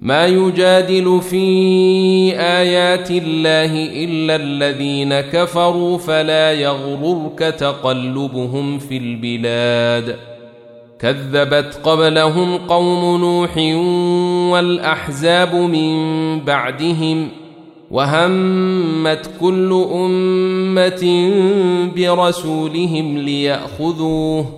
ما يجادل في آيات الله إلا الذين كفروا فلا يغررك تقلبهم في البلاد. كذبت قبلهم قوم نوح والأحزاب من بعدهم وهمت كل أمة برسولهم ليأخذوه.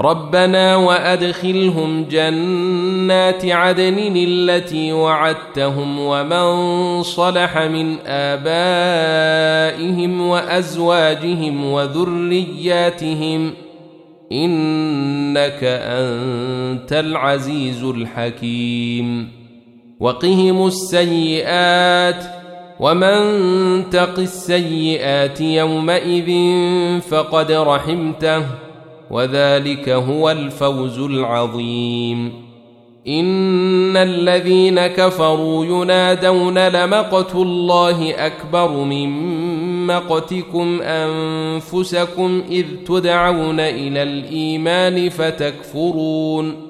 ربنا وأدخلهم جنات عدن التي وعدتهم ومن صلح من آبائهم وأزواجهم وذرياتهم إنك أنت العزيز الحكيم وقهم السيئات ومن تق السيئات يومئذ فقد رحمته وذلك هو الفوز العظيم. إن الذين كفروا ينادون لمقت الله أكبر من مقتكم أنفسكم إذ تدعون إلى الإيمان فتكفرون.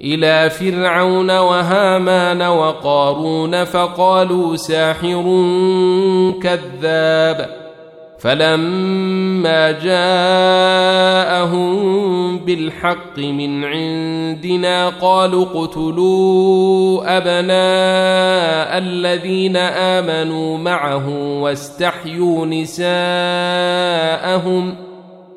إلى فرعون وهامان وقارون فقالوا ساحر كذاب فلما جاءهم بالحق من عندنا قالوا اقتلوا أبناء الذين آمنوا معه واستحيوا نساءهم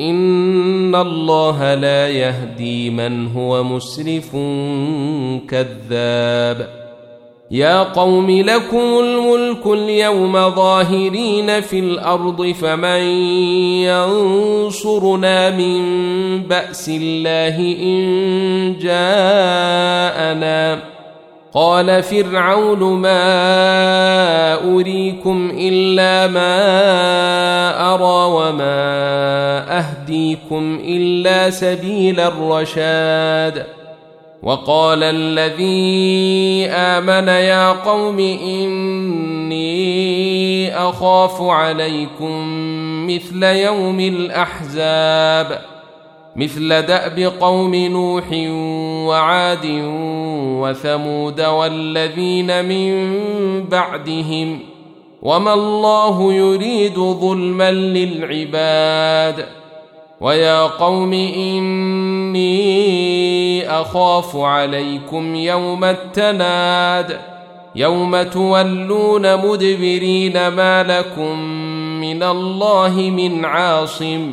ان الله لا يهدي من هو مسرف كذاب يا قوم لكم الملك اليوم ظاهرين في الأرض فمن ينصرنا من باس الله ان جاءنا قال فرعون ما أريكم إلا ما أرى وما أهديكم إلا سبيل الرشاد. وقال الذي آمن يا قوم إني أخاف عليكم مثل يوم الأحزاب. مثل دأب قوم نوح وعاد وثمود والذين من بعدهم وما الله يريد ظلما للعباد ويا قوم إني أخاف عليكم يوم التناد يوم تولون مدبرين ما لكم من الله من عاصم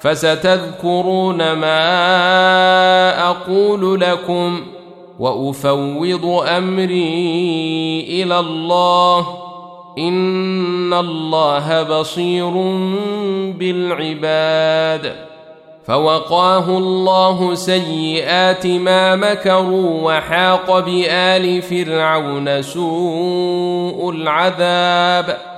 فستذكرون ما أقول لكم وأفوض أمري إلى الله إن الله بصير بالعباد فوقاه الله سيئات ما مكروا وحاق بآل فرعون سوء العذاب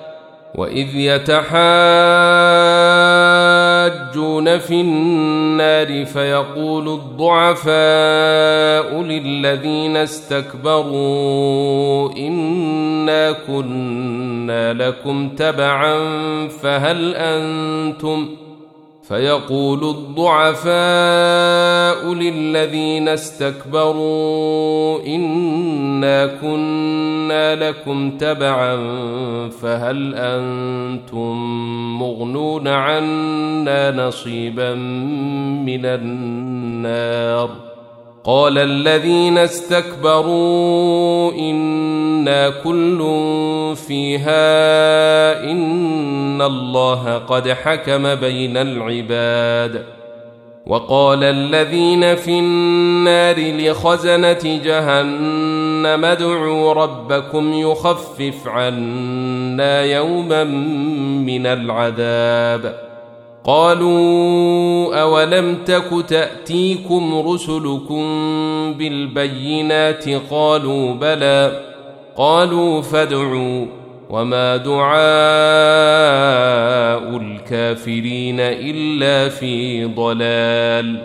واذ يتحاجون في النار فيقول الضعفاء للذين استكبروا انا كنا لكم تبعا فهل أنتم فيقول الضعفاء للذين استكبروا إنا كنا لكم تبعا فهل أنتم مغنون عنا نصيبا من النار؟ قال الذين استكبروا إنا كل فيها إن الله قد حكم بين العباد. وقال الذين في النار لخزنة جهنم ادعوا ربكم يخفف عنا يوما من العذاب. قالوا أولم تك تأتيكم رسلكم بالبينات قالوا بلى قالوا فادعوا وما دعاء الكافرين إلا في ضلال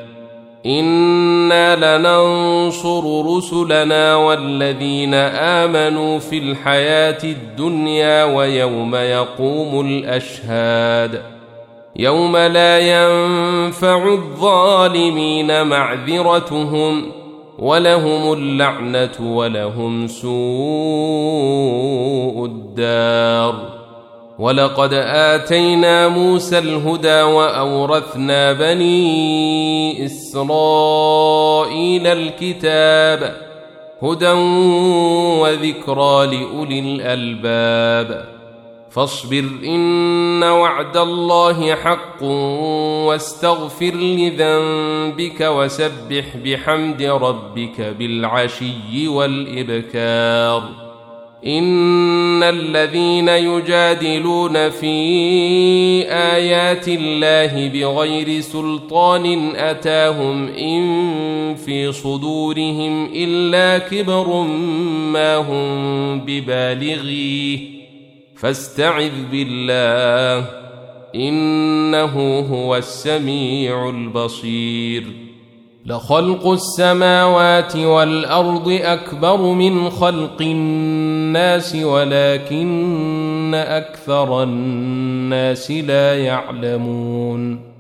إنا لننصر رسلنا والذين آمنوا في الحياة الدنيا ويوم يقوم الأشهاد يوم لا ينفع الظالمين معذرتهم ولهم اللعنة ولهم سوء الدار. ولقد آتينا موسى الهدى وأورثنا بني إسرائيل الكتاب هدى وذكرى لأولي الألباب. فاصبر إن وعد الله حق واستغفر لذنبك وسبح بحمد ربك بالعشي والإبكار. إن الذين يجادلون في آيات الله بغير سلطان أتاهم إن في صدورهم إلا كبر ما هم ببالغيه. فاستعذ بالله إنه هو السميع البصير. لخلق السماوات والأرض أكبر من خلق الناس ولكن أكثر الناس لا يعلمون.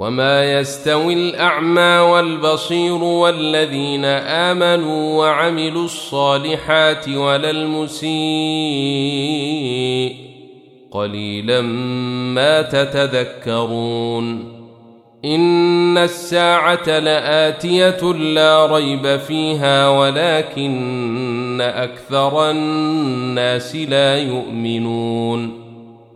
وما يستوي الاعمى والبصير والذين امنوا وعملوا الصالحات ولا المسيء قليلا ما تتذكرون ان الساعة لاتيه لا ريب فيها ولكن أكثر الناس لا يؤمنون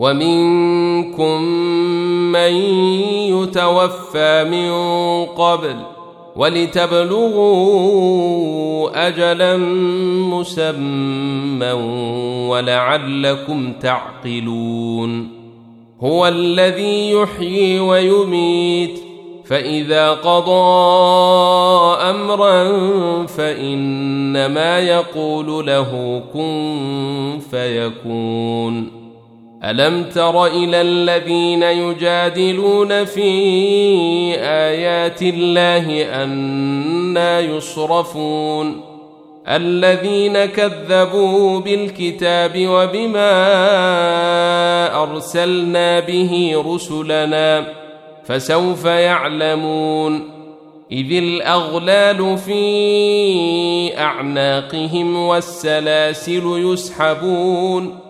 ومنكم من يتوفى من قبل ولتبلغوا أجلا مسمى ولعلكم تعقلون هو الذي يحيي ويميت فإذا قضى أمرا فإنما يقول له كن فيكون ألم تر إلى الذين يجادلون في آيات الله أنا يصرفون؟ الذين كذبوا بالكتاب وبما أرسلنا به رسلنا فسوف يعلمون. إذ الأغلال في أعناقهم والسلاسل يسحبون.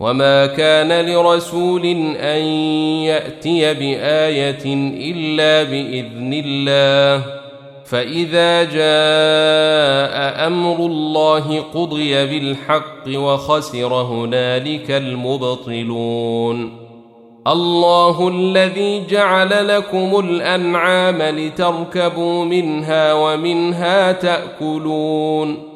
وما كان لرسول ان ياتي بايه الا باذن الله فاذا جاء أمر الله قضي بالحق وخسر هنالك المبطلون الله الذي جعل لكم الانعام لتركبوا منها ومنها تاكلون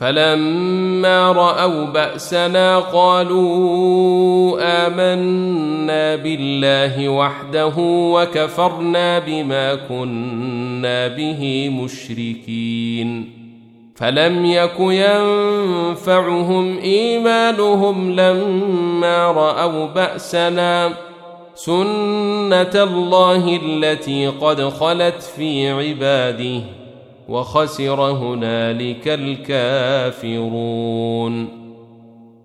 فلما رأوا بأسنا قالوا آمنا بالله وحده وكفرنا بما كنا به مشركين. فلم يك ينفعهم إيمانهم لما رأوا بأسنا. سنة الله التي قد خلت في عباده. وخسر هنالك الكافرون